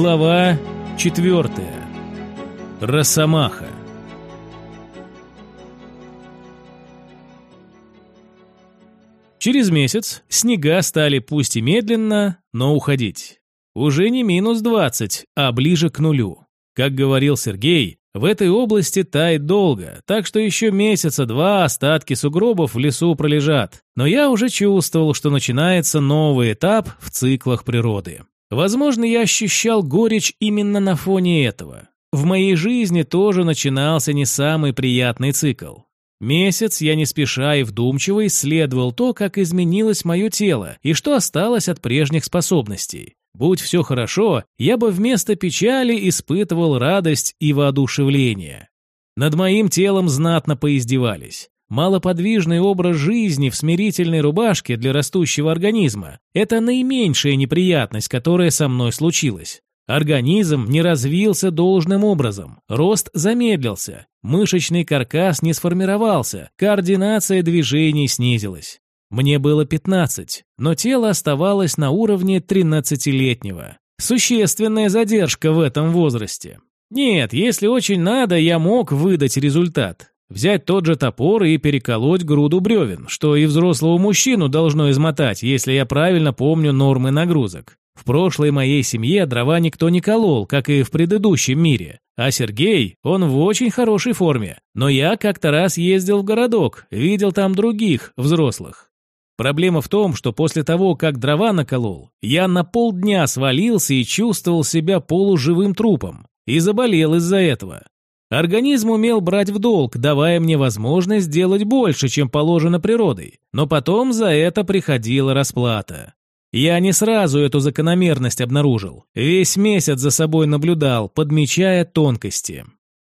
Глава четвертая. Росомаха. Через месяц снега стали пусть и медленно, но уходить. Уже не минус 20, а ближе к нулю. Как говорил Сергей, в этой области тает долго, так что еще месяца два остатки сугробов в лесу пролежат. Но я уже чувствовал, что начинается новый этап в циклах природы. Возможно, я ощущал горечь именно на фоне этого. В моей жизни тоже начинался не самый приятный цикл. Месяц я не спеша и вдумчиво исследовал то, как изменилось мое тело и что осталось от прежних способностей. Будь все хорошо, я бы вместо печали испытывал радость и воодушевление. Над моим телом знатно поиздевались. Малоподвижный образ жизни в смирительной рубашке для растущего организма – это наименьшая неприятность, которая со мной случилась. Организм не развился должным образом, рост замедлился, мышечный каркас не сформировался, координация движений снизилась. Мне было 15, но тело оставалось на уровне 13-летнего. Существенная задержка в этом возрасте. Нет, если очень надо, я мог выдать результат. Взять тот же топор и переколоть груду бревен, что и взрослого мужчину должно измотать, если я правильно помню нормы нагрузок. В прошлой моей семье дрова никто не колол, как и в предыдущем мире. А Сергей, он в очень хорошей форме. Но я как-то раз ездил в городок, видел там других, взрослых. Проблема в том, что после того, как дрова наколол, я на полдня свалился и чувствовал себя полуживым трупом. И заболел из-за этого. Организм умел брать в долг, давая мне возможность сделать больше, чем положено природой. Но потом за это приходила расплата. Я не сразу эту закономерность обнаружил. Весь месяц за собой наблюдал, подмечая тонкости.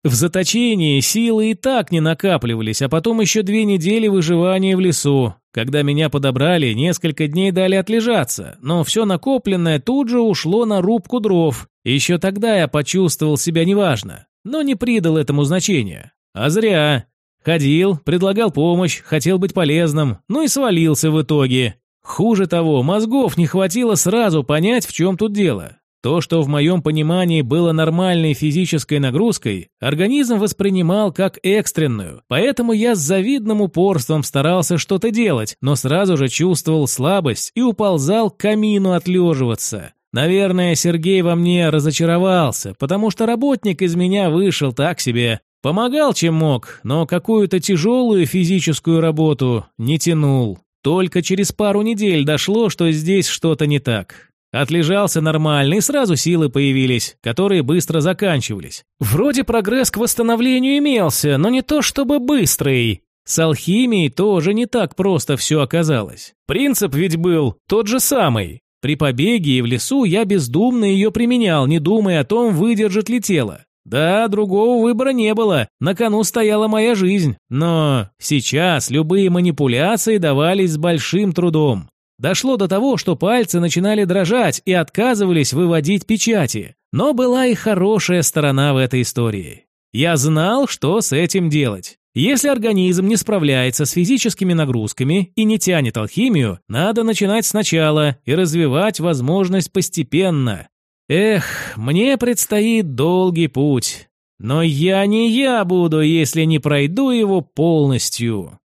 В заточении силы и так не накапливались, а потом еще две недели выживания в лесу. Когда меня подобрали, несколько дней дали отлежаться, но все накопленное тут же ушло на рубку дров. Еще тогда я почувствовал себя неважно, но не придал этому значения. А зря. Ходил, предлагал помощь, хотел быть полезным, ну и свалился в итоге. Хуже того, мозгов не хватило сразу понять, в чем тут дело. То, что в моем понимании было нормальной физической нагрузкой, организм воспринимал как экстренную, поэтому я с завидным упорством старался что-то делать, но сразу же чувствовал слабость и уползал к камину отлеживаться. Наверное, Сергей во мне разочаровался, потому что работник из меня вышел так себе. Помогал, чем мог, но какую-то тяжелую физическую работу не тянул. Только через пару недель дошло, что здесь что-то не так. Отлежался нормально, и сразу силы появились, которые быстро заканчивались. Вроде прогресс к восстановлению имелся, но не то чтобы быстрый. С алхимией тоже не так просто все оказалось. Принцип ведь был тот же самый. При побеге и в лесу я бездумно ее применял, не думая о том, выдержит ли тело. Да, другого выбора не было, на кону стояла моя жизнь, но сейчас любые манипуляции давались с большим трудом. Дошло до того, что пальцы начинали дрожать и отказывались выводить печати. Но была и хорошая сторона в этой истории. Я знал, что с этим делать. Если организм не справляется с физическими нагрузками и не тянет алхимию, надо начинать сначала и развивать возможность постепенно, Эх, мне предстоит долгий путь. Но я не я буду, если не пройду его полностью.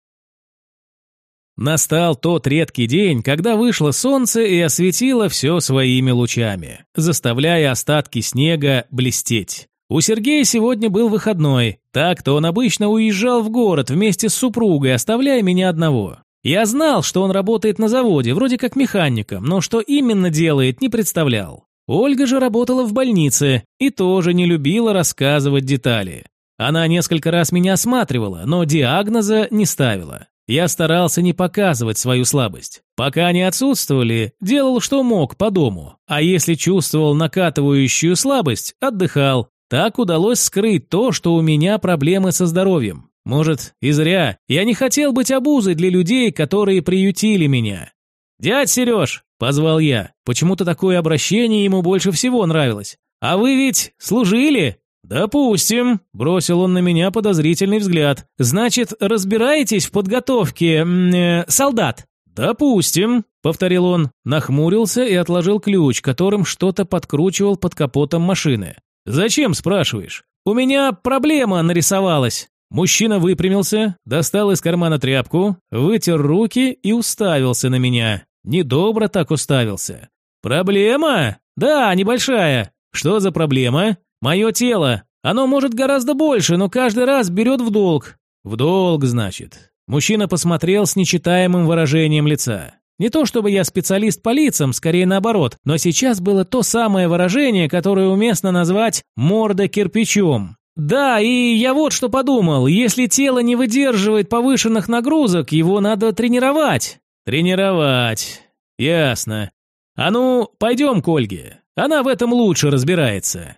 Настал тот редкий день, когда вышло солнце и осветило все своими лучами, заставляя остатки снега блестеть. У Сергея сегодня был выходной, так-то он обычно уезжал в город вместе с супругой, оставляя меня одного. Я знал, что он работает на заводе, вроде как механиком, но что именно делает, не представлял. Ольга же работала в больнице и тоже не любила рассказывать детали. Она несколько раз меня осматривала, но диагноза не ставила. Я старался не показывать свою слабость. Пока они отсутствовали, делал, что мог по дому. А если чувствовал накатывающую слабость, отдыхал. Так удалось скрыть то, что у меня проблемы со здоровьем. Может, и зря. Я не хотел быть обузой для людей, которые приютили меня. «Дядь Сереж!» – позвал я. Почему-то такое обращение ему больше всего нравилось. «А вы ведь служили?» «Допустим», – бросил он на меня подозрительный взгляд. «Значит, разбираетесь в подготовке э, солдат?» «Допустим». повторил он, нахмурился и отложил ключ, которым что-то подкручивал под капотом машины. «Зачем, спрашиваешь? У меня проблема нарисовалась». Мужчина выпрямился, достал из кармана тряпку, вытер руки и уставился на меня. Недобро так уставился. «Проблема? Да, небольшая. Что за проблема? Мое тело. Оно может гораздо больше, но каждый раз берет в долг». «В долг, значит». Мужчина посмотрел с нечитаемым выражением лица. Не то чтобы я специалист по лицам, скорее наоборот, но сейчас было то самое выражение, которое уместно назвать «морда кирпичом». Да, и я вот что подумал, если тело не выдерживает повышенных нагрузок, его надо тренировать. Тренировать. Ясно. А ну, пойдем к Ольге. Она в этом лучше разбирается.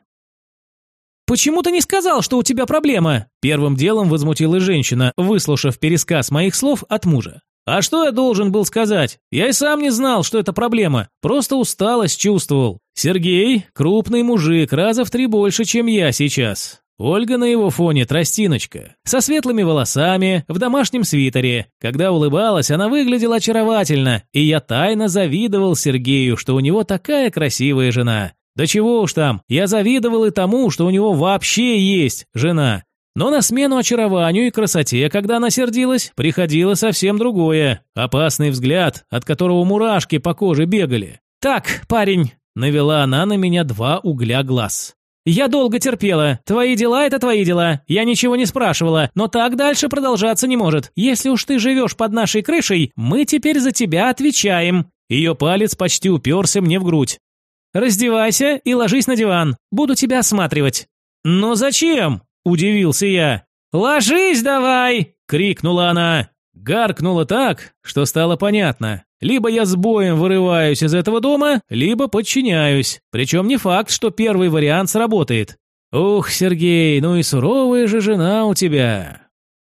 «Почему ты не сказал, что у тебя проблема?» Первым делом возмутилась женщина, выслушав пересказ моих слов от мужа. А что я должен был сказать? Я и сам не знал, что это проблема. Просто усталость чувствовал. Сергей – крупный мужик, раза в три больше, чем я сейчас. Ольга на его фоне тростиночка, со светлыми волосами, в домашнем свитере. Когда улыбалась, она выглядела очаровательно, и я тайно завидовал Сергею, что у него такая красивая жена. Да чего уж там, я завидовал и тому, что у него вообще есть жена. Но на смену очарованию и красоте, когда она сердилась, приходило совсем другое. Опасный взгляд, от которого мурашки по коже бегали. «Так, парень», – навела она на меня два угля глаз. «Я долго терпела. Твои дела – это твои дела. Я ничего не спрашивала, но так дальше продолжаться не может. Если уж ты живешь под нашей крышей, мы теперь за тебя отвечаем». Ее палец почти уперся мне в грудь. «Раздевайся и ложись на диван. Буду тебя осматривать». «Но зачем?» Удивился я. «Ложись давай!» – крикнула она. Гаркнула так, что стало понятно. Либо я с боем вырываюсь из этого дома, либо подчиняюсь. Причем не факт, что первый вариант сработает. Ух, Сергей, ну и суровая же жена у тебя.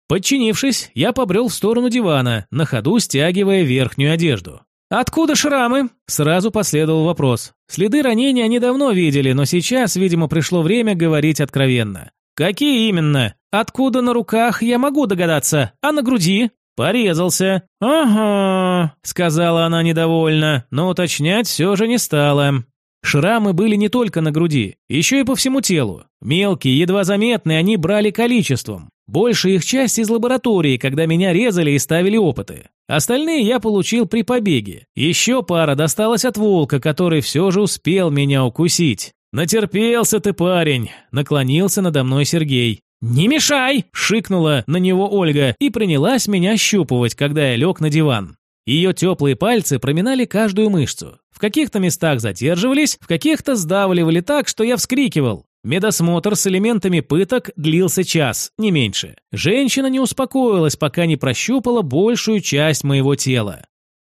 Подчинившись, я побрел в сторону дивана, на ходу стягивая верхнюю одежду. «Откуда шрамы?» Сразу последовал вопрос. Следы ранения они давно видели, но сейчас, видимо, пришло время говорить откровенно. «Какие именно? Откуда на руках, я могу догадаться, а на груди?» «Порезался». «Ага», — сказала она недовольно, но уточнять все же не стала. Шрамы были не только на груди, еще и по всему телу. Мелкие, едва заметные, они брали количеством. Большая их часть из лаборатории, когда меня резали и ставили опыты. Остальные я получил при побеге. Еще пара досталась от волка, который все же успел меня укусить. «Натерпелся ты, парень!» – наклонился надо мной Сергей. «Не мешай!» – шикнула на него Ольга и принялась меня щупывать, когда я лег на диван. Ее теплые пальцы проминали каждую мышцу. В каких-то местах задерживались, в каких-то сдавливали так, что я вскрикивал. Медосмотр с элементами пыток длился час, не меньше. Женщина не успокоилась, пока не прощупала большую часть моего тела.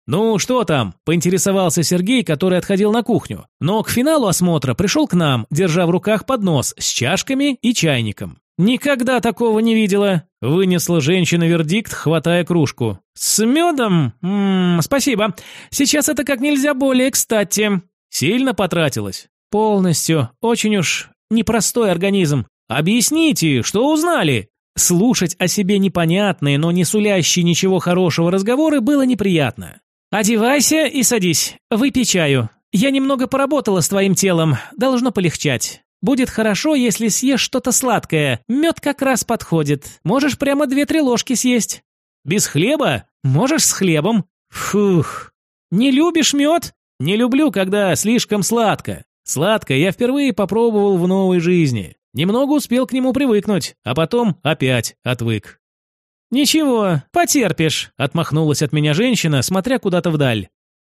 «Ну, что там?» – поинтересовался Сергей, который отходил на кухню. Но к финалу осмотра пришел к нам, держа в руках поднос с чашками и чайником. «Никогда такого не видела», – вынесла женщина вердикт, хватая кружку. «С медом? М -м, спасибо. Сейчас это как нельзя более кстати». «Сильно потратилась?» «Полностью. Очень уж непростой организм. Объясните, что узнали?» Слушать о себе непонятные, но не сулящие ничего хорошего разговоры было неприятно. «Одевайся и садись. Выпей чаю. Я немного поработала с твоим телом. Должно полегчать. Будет хорошо, если съешь что-то сладкое. Мед как раз подходит. Можешь прямо две-три ложки съесть. Без хлеба? Можешь с хлебом. Фух. Не любишь мед? Не люблю, когда слишком сладко. Сладкое я впервые попробовал в новой жизни. Немного успел к нему привыкнуть, а потом опять отвык. «Ничего, потерпишь», – отмахнулась от меня женщина, смотря куда-то вдаль.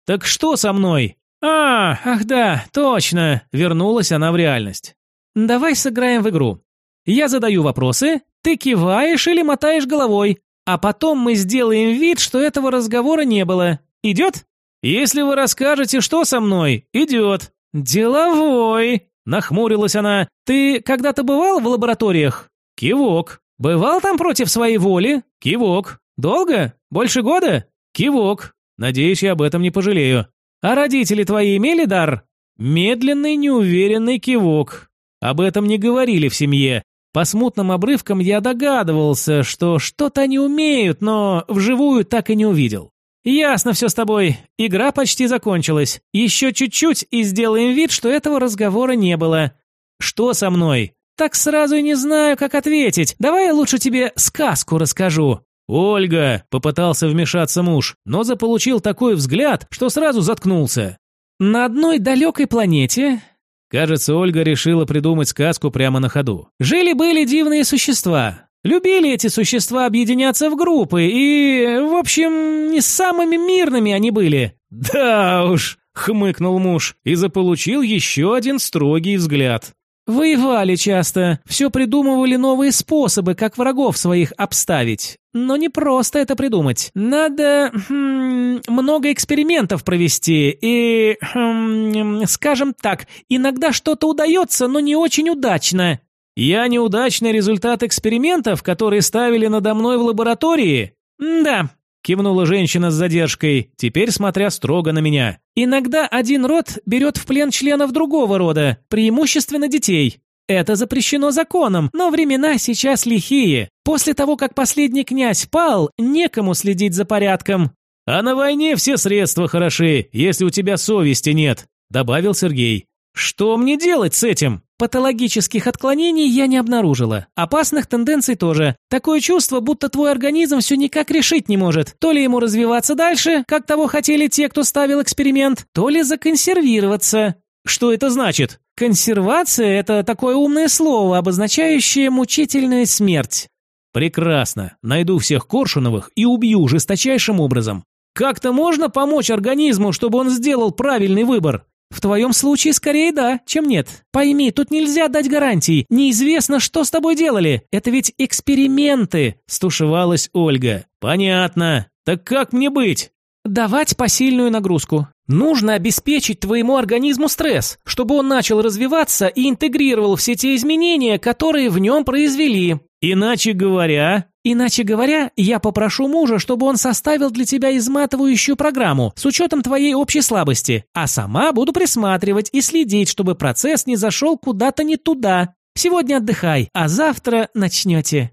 «Так что со мной?» «А, ах да, точно», – вернулась она в реальность. «Давай сыграем в игру. Я задаю вопросы, ты киваешь или мотаешь головой, а потом мы сделаем вид, что этого разговора не было. Идет?» «Если вы расскажете, что со мной, идет». «Деловой», – нахмурилась она. «Ты когда-то бывал в лабораториях?» «Кивок». «Бывал там против своей воли?» «Кивок». «Долго? Больше года?» «Кивок». «Надеюсь, я об этом не пожалею». «А родители твои имели дар?» Медленный, неуверенный кивок. Об этом не говорили в семье. По смутным обрывкам я догадывался, что что-то они умеют, но вживую так и не увидел. «Ясно все с тобой. Игра почти закончилась. Еще чуть-чуть и сделаем вид, что этого разговора не было». «Что со мной?» «Так сразу и не знаю, как ответить. Давай я лучше тебе сказку расскажу». «Ольга!» – попытался вмешаться муж, но заполучил такой взгляд, что сразу заткнулся. «На одной далекой планете Кажется, Ольга решила придумать сказку прямо на ходу. Жили-были дивные существа. Любили эти существа объединяться в группы, и, в общем, не самыми мирными они были. Да уж, хмыкнул муж и заполучил еще один строгий взгляд. Воевали часто, все придумывали новые способы, как врагов своих обставить. Но не просто это придумать. Надо хм, много экспериментов провести и, хм, скажем так, иногда что-то удается, но не очень удачно. Я неудачный результат экспериментов, которые ставили надо мной в лаборатории? Да, кивнула женщина с задержкой, теперь смотря строго на меня. Иногда один род берет в плен членов другого рода, преимущественно детей. Это запрещено законом, но времена сейчас лихие. После того, как последний князь пал, некому следить за порядком. А на войне все средства хороши, если у тебя совести нет, добавил Сергей. Что мне делать с этим? Патологических отклонений я не обнаружила. Опасных тенденций тоже. Такое чувство, будто твой организм все никак решить не может. То ли ему развиваться дальше, как того хотели те, кто ставил эксперимент, то ли законсервироваться. Что это значит? Консервация – это такое умное слово, обозначающее мучительную смерть. Прекрасно. Найду всех Коршуновых и убью жесточайшим образом. Как-то можно помочь организму, чтобы он сделал правильный выбор? В твоем случае скорее да, чем нет. Пойми, тут нельзя дать гарантий. Неизвестно, что с тобой делали. Это ведь эксперименты, стушевалась Ольга. Понятно. Так как мне быть? Давать посильную нагрузку. Нужно обеспечить твоему организму стресс, чтобы он начал развиваться и интегрировал все те изменения, которые в нем произвели. Иначе говоря, Иначе говоря, я попрошу мужа, чтобы он составил для тебя изматывающую программу с учетом твоей общей слабости, а сама буду присматривать и следить, чтобы процесс не зашел куда-то не туда. Сегодня отдыхай, а завтра начнете.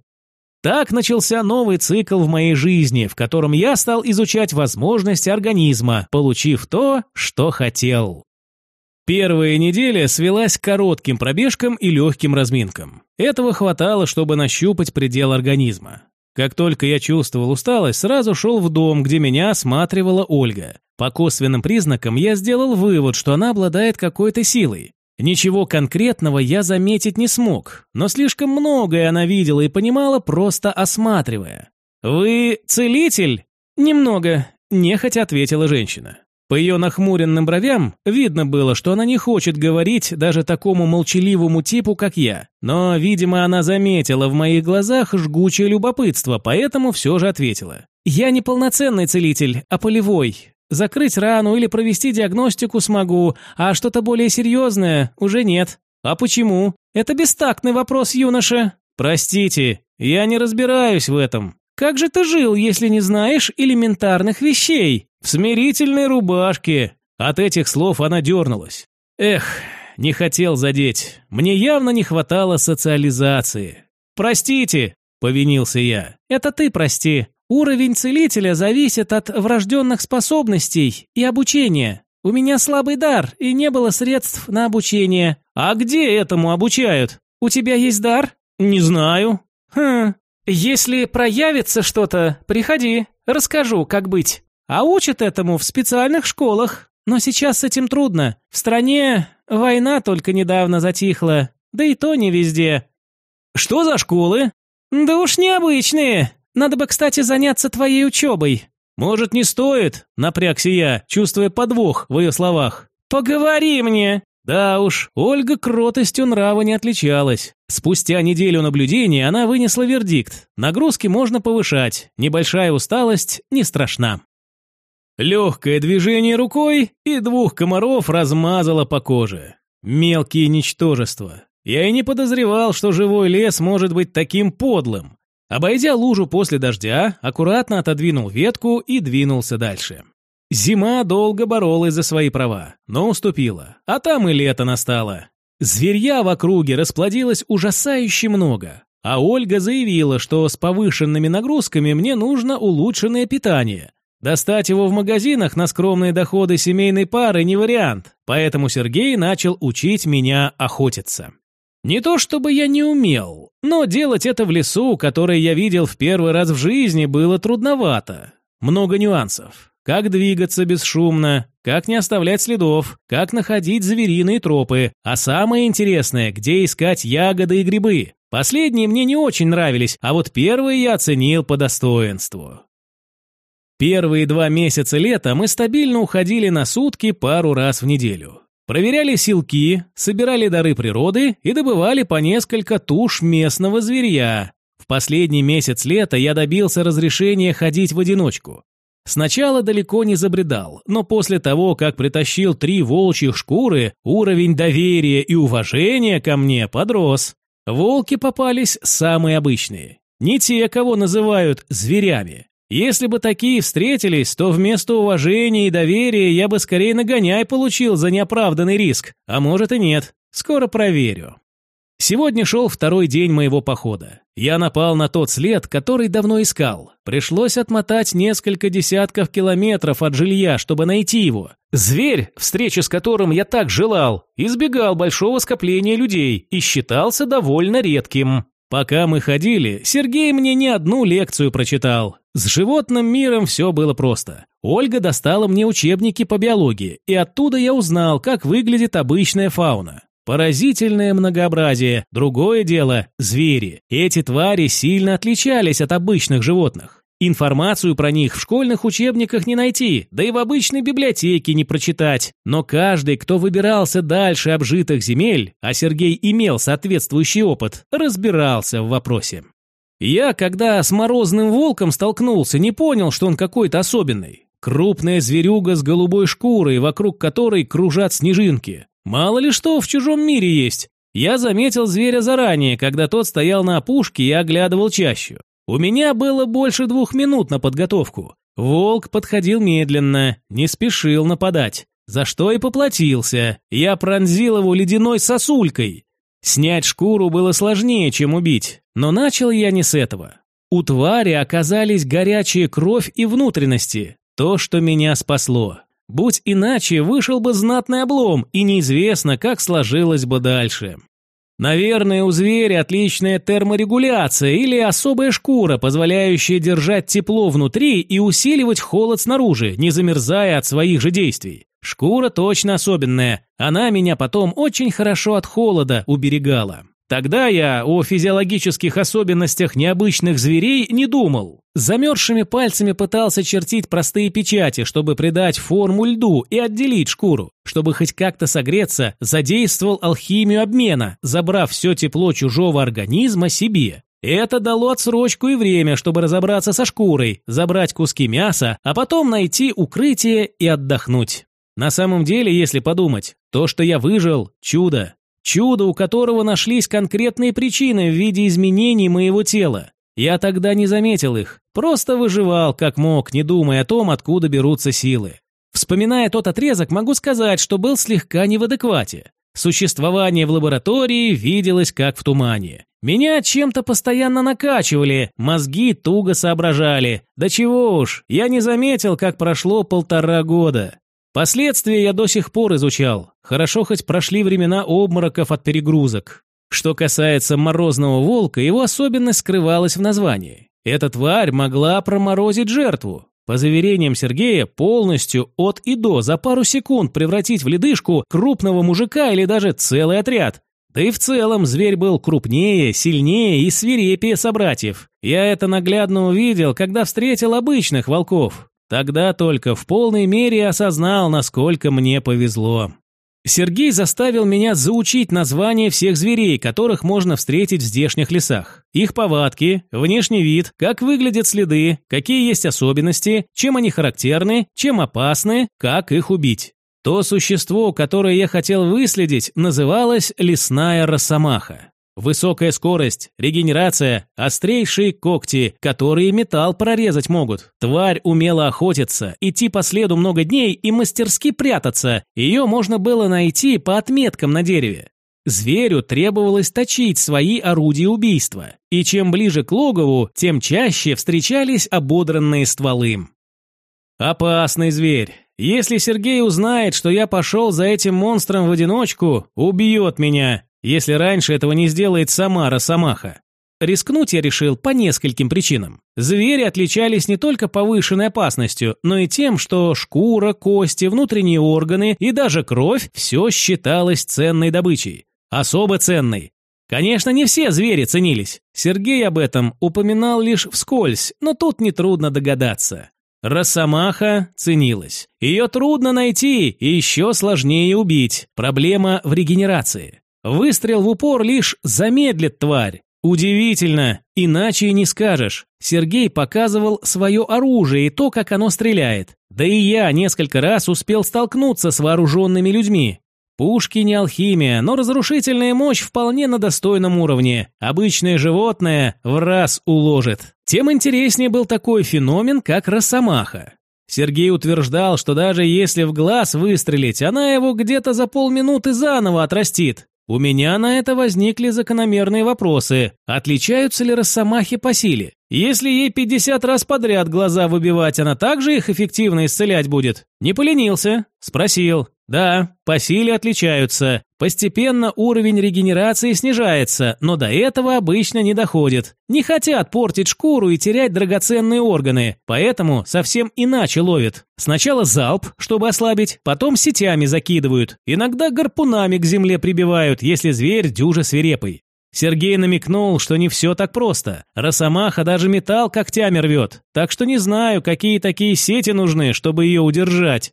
Так начался новый цикл в моей жизни, в котором я стал изучать возможности организма, получив то, что хотел. Первая неделя свелась к коротким пробежкам и легким разминкам. Этого хватало, чтобы нащупать предел организма. Как только я чувствовал усталость, сразу шел в дом, где меня осматривала Ольга. По косвенным признакам я сделал вывод, что она обладает какой-то силой. Ничего конкретного я заметить не смог, но слишком многое она видела и понимала, просто осматривая. «Вы целитель?» «Немного», – нехотя ответила женщина. По ее нахмуренным бровям видно было, что она не хочет говорить даже такому молчаливому типу, как я. Но, видимо, она заметила в моих глазах жгучее любопытство, поэтому все же ответила. «Я не полноценный целитель, а полевой. Закрыть рану или провести диагностику смогу, а что-то более серьезное уже нет. А почему? Это бестактный вопрос, юноша. Простите, я не разбираюсь в этом. Как же ты жил, если не знаешь элементарных вещей? В смирительной рубашке. От этих слов она дернулась. Эх, не хотел задеть. Мне явно не хватало социализации. Простите, повинился я. Это ты прости. Уровень целителя зависит от врожденных способностей и обучения. У меня слабый дар, и не было средств на обучение. А где этому обучают? У тебя есть дар? Не знаю. Хм, если проявится что-то, приходи, расскажу, как быть. А учат этому в специальных школах. Но сейчас с этим трудно. В стране война только недавно затихла, да и то не везде. Что за школы? Да уж необычные. Надо бы, кстати, заняться твоей учебой. Может, не стоит? Напрягся я, чувствуя подвох в ее словах. Поговори мне. Да уж, Ольга кротостью нрава не отличалась. Спустя неделю наблюдения она вынесла вердикт. Нагрузки можно повышать, небольшая усталость не страшна. Легкое движение рукой, и двух комаров размазало по коже. Мелкие ничтожества. Я и не подозревал, что живой лес может быть таким подлым. Обойдя лужу после дождя, аккуратно отодвинул ветку и двинулся дальше. Зима долго боролась за свои права, но уступила, а там и лето настало. Зверья в округе расплодилось ужасающе много, а Ольга заявила, что с повышенными нагрузками мне нужно улучшенное питание. Достать его в магазинах на скромные доходы семейной пары не вариант, поэтому Сергей начал учить меня охотиться. Не то чтобы я не умел, но делать это в лесу, который я видел в первый раз в жизни, было трудновато. Много нюансов. Как двигаться бесшумно, как не оставлять следов, как находить звериные тропы, а самое интересное, где искать ягоды и грибы. Последние мне не очень нравились, а вот первые я оценил по достоинству. Первые два месяца лета мы стабильно уходили на сутки пару раз в неделю. Проверяли силки, собирали дары природы и добывали по несколько туш местного зверья. В последний месяц лета я добился разрешения ходить в одиночку. Сначала далеко не забредал, но после того, как притащил три волчьих шкуры, уровень доверия и уважения ко мне подрос. Волки попались самые обычные. Не те, кого называют зверями. Если бы такие встретились, то вместо уважения и доверия я бы скорее нагоняй получил за неоправданный риск, а может и нет. Скоро проверю. Сегодня шел второй день моего похода. Я напал на тот след, который давно искал. Пришлось отмотать несколько десятков километров от жилья, чтобы найти его. Зверь, встречи с которым я так желал, избегал большого скопления людей и считался довольно редким. Пока мы ходили, Сергей мне не одну лекцию прочитал. С животным миром все было просто. Ольга достала мне учебники по биологии, и оттуда я узнал, как выглядит обычная фауна. Поразительное многообразие. Другое дело – звери. Эти твари сильно отличались от обычных животных. Информацию про них в школьных учебниках не найти, да и в обычной библиотеке не прочитать. Но каждый, кто выбирался дальше обжитых земель, а Сергей имел соответствующий опыт, разбирался в вопросе. Я, когда с морозным волком столкнулся, не понял, что он какой-то особенный. Крупная зверюга с голубой шкурой, вокруг которой кружат снежинки. Мало ли что в чужом мире есть. Я заметил зверя заранее, когда тот стоял на опушке и оглядывал чащу. У меня было больше двух минут на подготовку. Волк подходил медленно, не спешил нападать. За что и поплатился. Я пронзил его ледяной сосулькой. Снять шкуру было сложнее, чем убить. Но начал я не с этого. У твари оказались горячая кровь и внутренности. То, что меня спасло. Будь иначе, вышел бы знатный облом, и неизвестно, как сложилось бы дальше. Наверное, у зверя отличная терморегуляция или особая шкура, позволяющая держать тепло внутри и усиливать холод снаружи, не замерзая от своих же действий. Шкура точно особенная, она меня потом очень хорошо от холода уберегала. Тогда я о физиологических особенностях необычных зверей не думал. Замерзшими пальцами пытался чертить простые печати, чтобы придать форму льду и отделить шкуру. Чтобы хоть как-то согреться, задействовал алхимию обмена, забрав все тепло чужого организма себе. Это дало отсрочку и время, чтобы разобраться со шкурой, забрать куски мяса, а потом найти укрытие и отдохнуть. На самом деле, если подумать, то, что я выжил – чудо. Чудо, у которого нашлись конкретные причины в виде изменений моего тела. Я тогда не заметил их, просто выживал как мог, не думая о том, откуда берутся силы. Вспоминая тот отрезок, могу сказать, что был слегка не в адеквате. Существование в лаборатории виделось как в тумане. Меня чем-то постоянно накачивали, мозги туго соображали. Да чего уж, я не заметил, как прошло полтора года. Последствия я до сих пор изучал. Хорошо хоть прошли времена обмороков от перегрузок. Что касается морозного волка, его особенность скрывалась в названии. Эта тварь могла проморозить жертву. По заверениям Сергея, полностью от и до за пару секунд превратить в ледышку крупного мужика или даже целый отряд. Да и в целом зверь был крупнее, сильнее и свирепее собратьев. Я это наглядно увидел, когда встретил обычных волков. Тогда только в полной мере осознал, насколько мне повезло. Сергей заставил меня заучить названия всех зверей, которых можно встретить в здешних лесах. Их повадки, внешний вид, как выглядят следы, какие есть особенности, чем они характерны, чем опасны, как их убить. То существо, которое я хотел выследить, называлось лесная росомаха. Высокая скорость, регенерация, острейшие когти, которые металл прорезать могут. Тварь умела охотиться, идти по следу много дней и мастерски прятаться. Ее можно было найти по отметкам на дереве. Зверю требовалось точить свои орудия убийства, и чем ближе к логову, тем чаще встречались ободранные стволы. Опасный зверь. Если Сергей узнает, что я пошел за этим монстром в одиночку, убьет меня, если раньше этого не сделает сама Росомаха. Рискнуть я решил по нескольким причинам. Звери отличались не только повышенной опасностью, но и тем, что шкура, кости, внутренние органы и даже кровь – все считалось ценной добычей. Особо ценной. Конечно, не все звери ценились. Сергей об этом упоминал лишь вскользь, но тут нетрудно догадаться. Росомаха ценилась. Ее трудно найти и еще сложнее убить. Проблема в регенерации. Выстрел в упор лишь замедлит тварь. Удивительно, иначе и не скажешь. Сергей показывал свое оружие и то, как оно стреляет. Да и я несколько раз успел столкнуться с вооруженными людьми. Пушки не алхимия, но разрушительная мощь вполне на достойном уровне. Обычное животное в раз уложит. Тем интереснее был такой феномен, как росомаха. Сергей утверждал, что даже если в глаз выстрелить, она его где-то за полминуты заново отрастит. У меня на это возникли закономерные вопросы. Отличаются ли росомахи по силе? Если ей 50 раз подряд глаза выбивать, она также их эффективно исцелять будет? Не поленился? Спросил. Да, по силе отличаются. Постепенно уровень регенерации снижается, но до этого обычно не доходит. Не хотят портить шкуру и терять драгоценные органы, поэтому совсем иначе ловят. Сначала залп, чтобы ослабить, потом сетями закидывают. Иногда гарпунами к земле прибивают, если зверь дюже свирепый. Сергей намекнул, что не все так просто. Росомаха даже металл когтями рвет. Так что не знаю, какие такие сети нужны, чтобы ее удержать.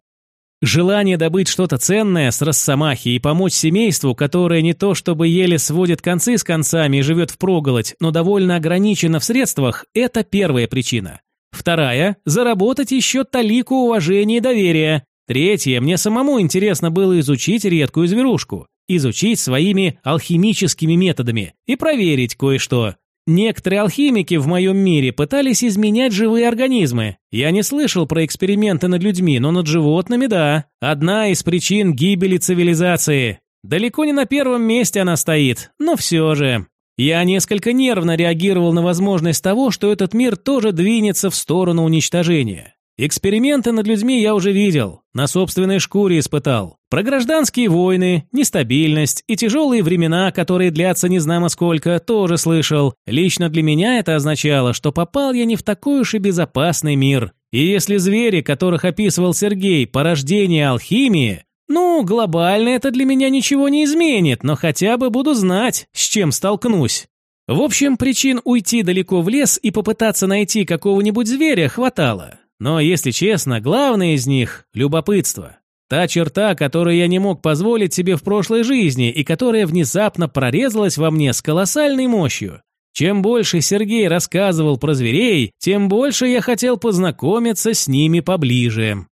Желание добыть что-то ценное с Росомахи и помочь семейству, которое не то чтобы еле сводит концы с концами и живет впроголодь, но довольно ограничено в средствах, это первая причина. Вторая – заработать еще талику уважения и доверия. Третье – мне самому интересно было изучить редкую зверушку. Изучить своими алхимическими методами и проверить кое-что. Некоторые алхимики в моем мире пытались изменять живые организмы. Я не слышал про эксперименты над людьми, но над животными – да. Одна из причин гибели цивилизации. Далеко не на первом месте она стоит, но все же. Я несколько нервно реагировал на возможность того, что этот мир тоже двинется в сторону уничтожения. Эксперименты над людьми я уже видел, на собственной шкуре испытал. Про гражданские войны, нестабильность и тяжелые времена, которые длятся не знамо сколько, тоже слышал. Лично для меня это означало, что попал я не в такой уж и безопасный мир. И если звери, которых описывал Сергей, порождение алхимии, ну, глобально это для меня ничего не изменит, но хотя бы буду знать, с чем столкнусь. В общем, причин уйти далеко в лес и попытаться найти какого-нибудь зверя хватало. Но, если честно, главное из них – любопытство. Та черта, которую я не мог позволить себе в прошлой жизни и которая внезапно прорезалась во мне с колоссальной мощью. Чем больше Сергей рассказывал про зверей, тем больше я хотел познакомиться с ними поближе.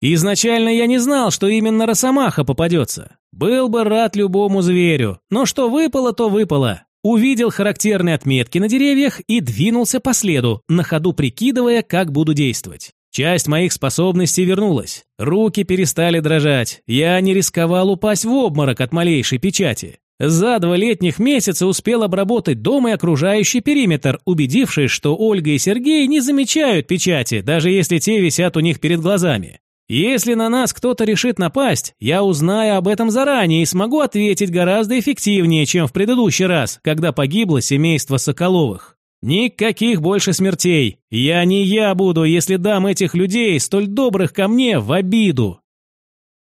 Изначально я не знал, что именно росомаха попадется. Был бы рад любому зверю, но что выпало, то выпало. Увидел характерные отметки на деревьях и двинулся по следу, на ходу прикидывая, как буду действовать. Часть моих способностей вернулась. Руки перестали дрожать. Я не рисковал упасть в обморок от малейшей печати. За два летних месяца успел обработать дом и окружающий периметр, убедившись, что Ольга и Сергей не замечают печати, даже если те висят у них перед глазами. Если на нас кто-то решит напасть, я узнаю об этом заранее и смогу ответить гораздо эффективнее, чем в предыдущий раз, когда погибло семейство Соколовых. Никаких больше смертей. Я не я буду, если дам этих людей, столь добрых ко мне, в обиду.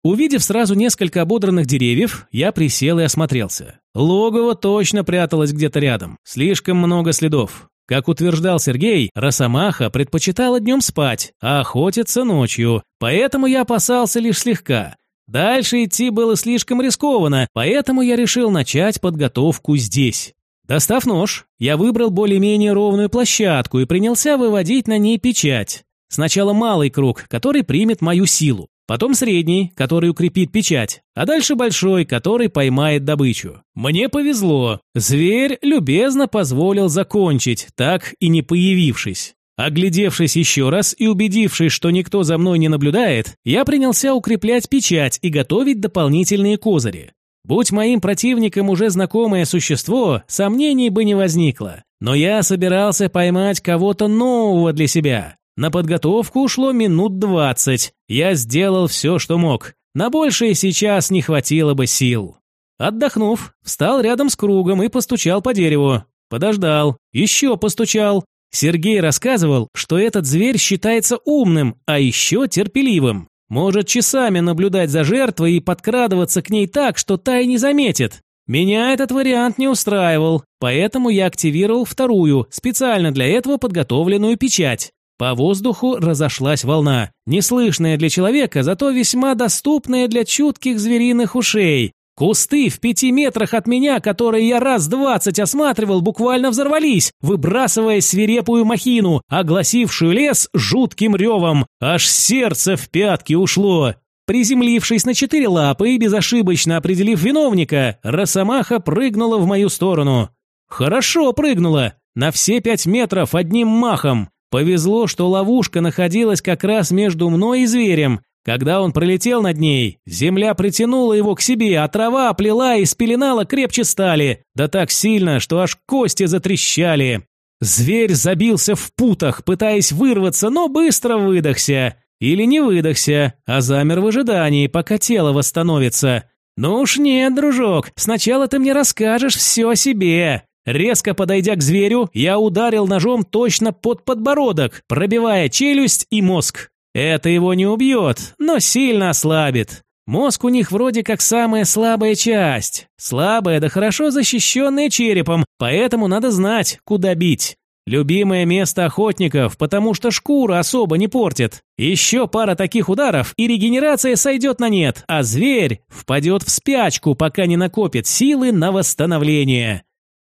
Увидев сразу несколько ободранных деревьев, я присел и осмотрелся. Логово точно пряталось где-то рядом. Слишком много следов. Как утверждал Сергей, Росомаха предпочитала днем спать, а охотиться ночью, поэтому я опасался лишь слегка. Дальше идти было слишком рискованно, поэтому я решил начать подготовку здесь. Достав нож, я выбрал более-менее ровную площадку и принялся выводить на ней печать. Сначала малый круг, который примет мою силу. Потом средний, который укрепит печать, а дальше большой, который поймает добычу. Мне повезло. Зверь любезно позволил закончить, так и не появившись. Оглядевшись еще раз и убедившись, что никто за мной не наблюдает, я принялся укреплять печать и готовить дополнительные козыри. Будь моим противником уже знакомое существо, сомнений бы не возникло. Но я собирался поймать кого-то нового для себя. На подготовку ушло минут двадцать. Я сделал все, что мог. На большее сейчас не хватило бы сил. Отдохнув, встал рядом с кругом и постучал по дереву. Подождал, еще постучал. Сергей рассказывал, что этот зверь считается умным, а еще терпеливым. Может часами наблюдать за жертвой и подкрадываться к ней так, что та и не заметит. Меня этот вариант не устраивал, поэтому я активировал вторую, специально для этого подготовленную печать. По воздуху разошлась волна, неслышная для человека, зато весьма доступная для чутких звериных ушей. Кусты в пяти метрах от меня, которые я раз двадцать осматривал, буквально взорвались, выбрасывая свирепую махину, огласившую лес жутким ревом. Аж сердце в пятки ушло. Приземлившись на четыре лапы и безошибочно определив виновника, Росомаха прыгнула в мою сторону. Хорошо прыгнула, на все пять метров одним махом. Повезло, что ловушка находилась как раз между мной и зверем, когда он пролетел над ней, земля притянула его к себе, а трава оплела и спеленала крепче стали, да так сильно, что аж кости затрещали. Зверь забился в путах, пытаясь вырваться, но быстро выдохся. Или не выдохся, а замер в ожидании, пока тело восстановится. «Ну уж нет, дружок, сначала ты мне расскажешь все о себе». Резко подойдя к зверю, я ударил ножом точно под подбородок, пробивая челюсть и мозг. Это его не убьет, но сильно ослабит. Мозг у них вроде как самая слабая часть. Слабая да хорошо защищенная черепом, поэтому надо знать, куда бить. Любимое место охотников, потому что шкура особо не портит. Еще пара таких ударов, и регенерация сойдет на нет, а зверь впадет в спячку, пока не накопит силы на восстановление.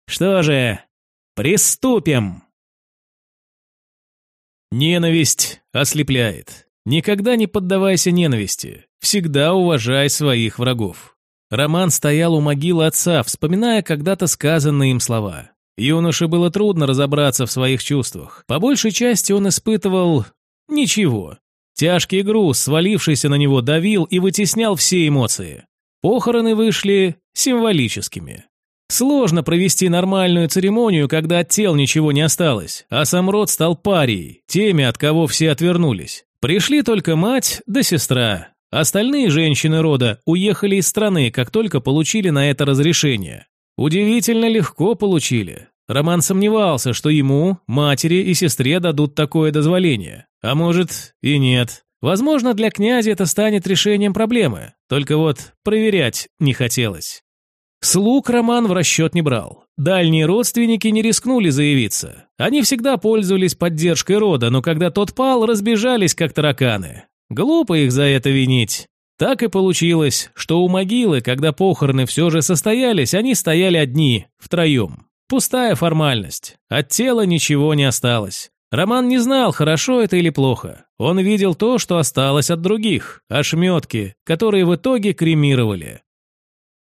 Что же, приступим. Ненависть ослепляет. Никогда не поддавайся ненависти. Всегда уважай своих врагов. Роман стоял у могилы отца, вспоминая когда-то сказанные им слова. Юноше было трудно разобраться в своих чувствах. По большей части он испытывал... ничего. Тяжкий груз, свалившийся на него, давил и вытеснял все эмоции. Похороны вышли символическими. Сложно провести нормальную церемонию, когда от тел ничего не осталось, а сам род стал парией, теми, от кого все отвернулись. Пришли только мать да сестра. Остальные женщины рода уехали из страны, как только получили на это разрешение. Удивительно легко получили. Роман сомневался, что ему, матери и сестре дадут такое дозволение. А может и нет. Возможно, для князя это станет решением проблемы. Только вот проверять не хотелось. Слуг Роман в расчет не брал. Дальние родственники не рискнули заявиться. Они всегда пользовались поддержкой рода, но когда тот пал, разбежались как тараканы. Глупо их за это винить. Так и получилось, что у могилы, когда похороны все же состоялись, они стояли одни, втроем. Пустая формальность. От тела ничего не осталось. Роман не знал, хорошо это или плохо. Он видел то, что осталось от других, ошметки, которые в итоге кремировали.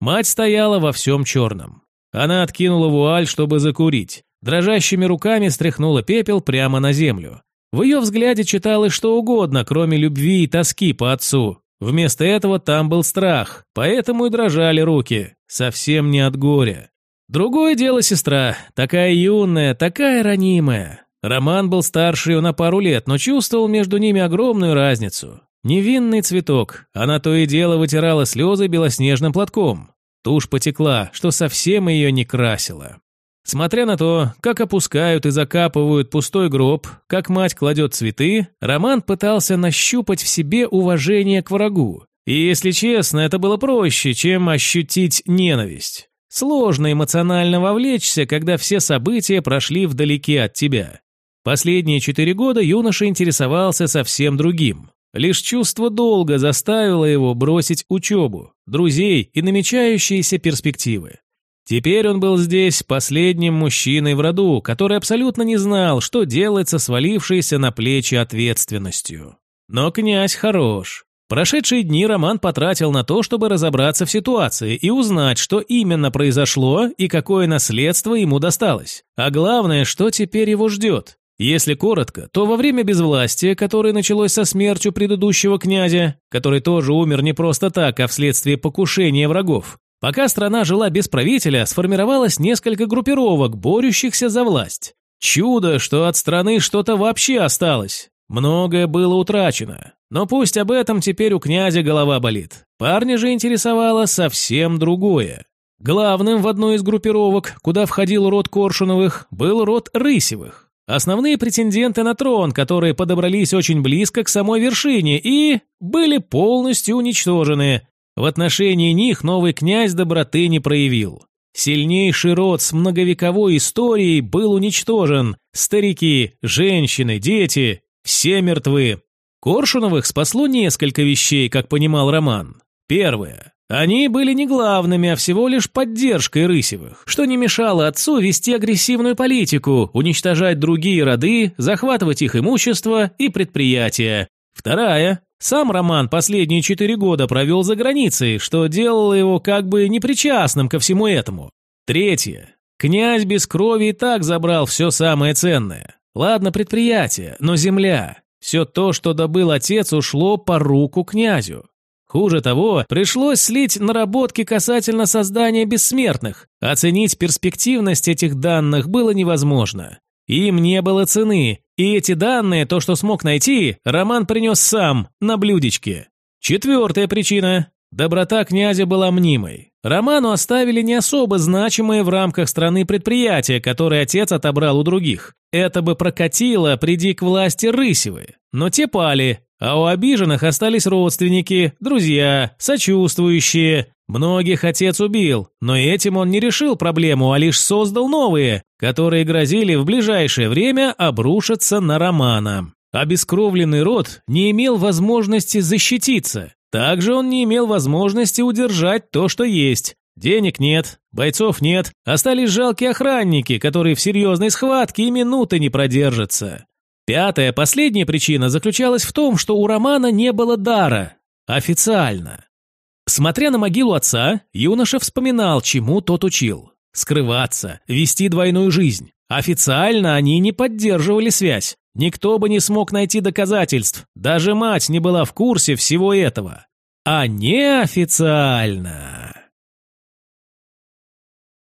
Мать стояла во всем черном. Она откинула вуаль, чтобы закурить. Дрожащими руками стряхнула пепел прямо на землю. В ее взгляде читалось что угодно, кроме любви и тоски по отцу. Вместо этого там был страх, поэтому и дрожали руки. Совсем не от горя. Другое дело сестра, такая юная, такая ранимая. Роман был старше ее на пару лет, но чувствовал между ними огромную разницу. Невинный цветок. Она то и дело вытирала слезы белоснежным платком. Тушь потекла, что совсем ее не красило. Смотря на то, как опускают и закапывают пустой гроб, как мать кладет цветы, Роман пытался нащупать в себе уважение к врагу. И, если честно, это было проще, чем ощутить ненависть. Сложно эмоционально вовлечься, когда все события прошли вдалеке от тебя. Последние четыре года юноша интересовался совсем другим. Лишь чувство долга заставило его бросить учебу, друзей и намечающиеся перспективы. Теперь он был здесь последним мужчиной в роду, который абсолютно не знал, что делать со свалившейся на плечи ответственностью. Но князь хорош. Прошедшие дни Роман потратил на то, чтобы разобраться в ситуации и узнать, что именно произошло и какое наследство ему досталось. А главное, что теперь его ждет. Если коротко, то во время безвластия, которое началось со смертью предыдущего князя, который тоже умер не просто так, а вследствие покушения врагов, пока страна жила без правителя, сформировалось несколько группировок, борющихся за власть. Чудо, что от страны что-то вообще осталось. Многое было утрачено. Но пусть об этом теперь у князя голова болит. Парня же интересовало совсем другое. Главным в одной из группировок, куда входил род Коршуновых, был род Рысевых. Основные претенденты на трон, которые подобрались очень близко к самой вершине и были полностью уничтожены. В отношении них новый князь доброты не проявил. Сильнейший род с многовековой историей был уничтожен. Старики, женщины, дети – все мертвы. Коршуновых спасло несколько вещей, как понимал Роман. Первое. Они были не главными, а всего лишь поддержкой Рысевых, что не мешало отцу вести агрессивную политику, уничтожать другие роды, захватывать их имущество и предприятия. Вторая. Сам Роман последние четыре года провел за границей, что делало его как бы непричастным ко всему этому. Третье. Князь без крови и так забрал все самое ценное. Ладно, предприятие, но земля. Все то, что добыл отец, ушло по руку князю. Хуже того, пришлось слить наработки касательно создания бессмертных. Оценить перспективность этих данных было невозможно. Им не было цены, и эти данные, то, что смог найти, Роман принес сам, на блюдечке. Четвертая причина. Доброта князя была мнимой. Роману оставили не особо значимые в рамках страны предприятия, которые отец отобрал у других. Это бы прокатило, приди к власти Рысевы. Но те пали, а у обиженных остались родственники, друзья, сочувствующие. Многих отец убил, но этим он не решил проблему, а лишь создал новые, которые грозили в ближайшее время обрушиться на Романа. Обескровленный род не имел возможности защититься. Также он не имел возможности удержать то, что есть. Денег нет, бойцов нет, остались жалкие охранники, которые в серьезной схватке и минуты не продержатся. Пятая, последняя причина заключалась в том, что у Романа не было дара. Официально. Смотря на могилу отца, юноша вспоминал, чему тот учил. Скрываться, вести двойную жизнь. Официально они не поддерживали связь. Никто бы не смог найти доказательств. Даже мать не была в курсе всего этого. А неофициально...